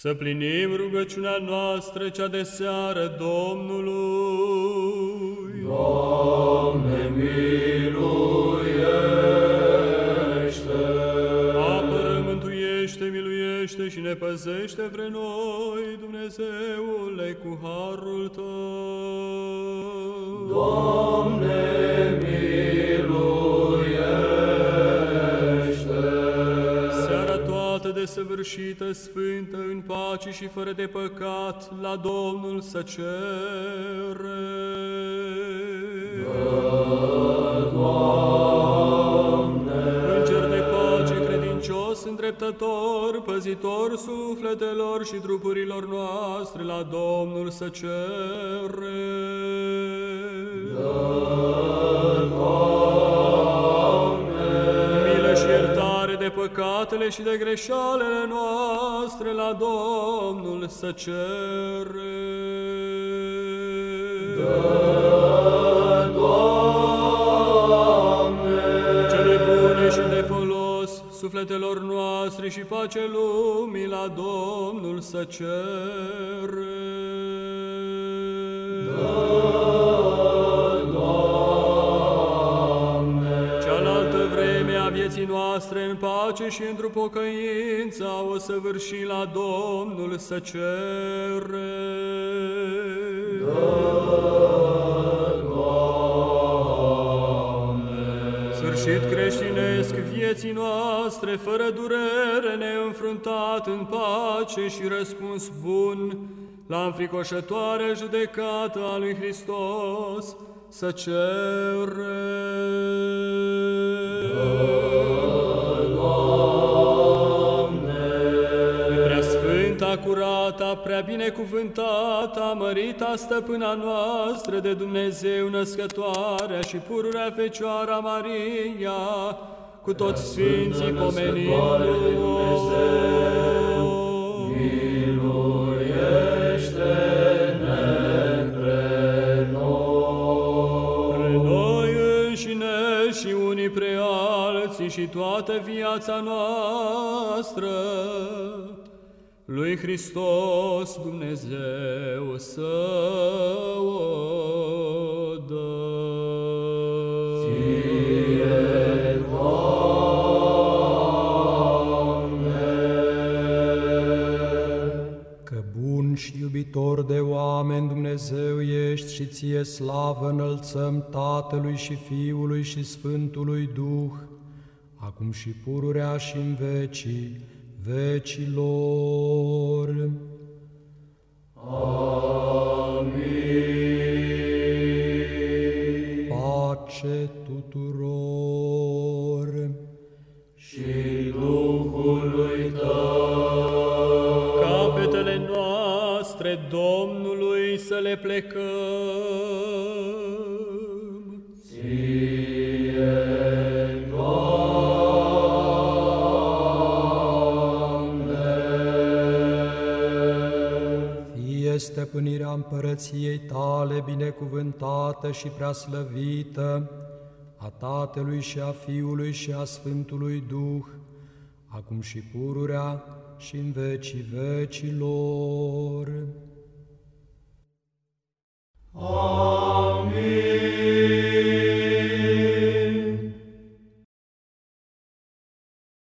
Să plinim rugăciunea noastră cea de seară Domnului. Doamne, miluiește! Apără, mântuiește, miluiește și ne păzește pre noi, Dumnezeule, cu harul Tău. Doamne, toată desăvârșită, sfântă, în pace și fără de păcat, la Domnul să cere. Înger de pace, credincios, îndreptător, păzitor sufletelor și trupurilor noastre, la Domnul să cere. Milă păcatele și de greșalele noastre, la Domnul să cere. Cele bune și de folos sufletelor noastre și pace lumii la Domnul să cere. Cealaltă vieții noastre în pace și într-o pocăință o să vârși la Domnul să cere. Sfârșit creștinesc vieții noastre, fără durere, neînfruntat în pace și răspuns bun la înfricoșătoarea judecată a lui Hristos, să cere. Sfânta, curata, prea binecuvântata, mărita stăpâna noastră de Dumnezeu născătoarea și pururea Fecioara Maria, cu toți sfinții Născătoare de Dumnezeu, miluiește-ne pre noi. Pre noi înșine și unii pre alții și toată viața noastră, lui Hristos Dumnezeu să o dă. Că bun și iubitor de oameni Dumnezeu ești și ție slavă înălțăm Tatălui și Fiului și Sfântului Duh, acum și pururea și în vecii vecilor. Amin. Pace tuturor. Și Duhului tău, Capetele noastre Domnului să le plecăm. Stăpânirea împărăției tale binecuvântată și preaslăvită, a Tatălui și a Fiului și a Sfântului Duh, acum și pururea și în vecii vecilor.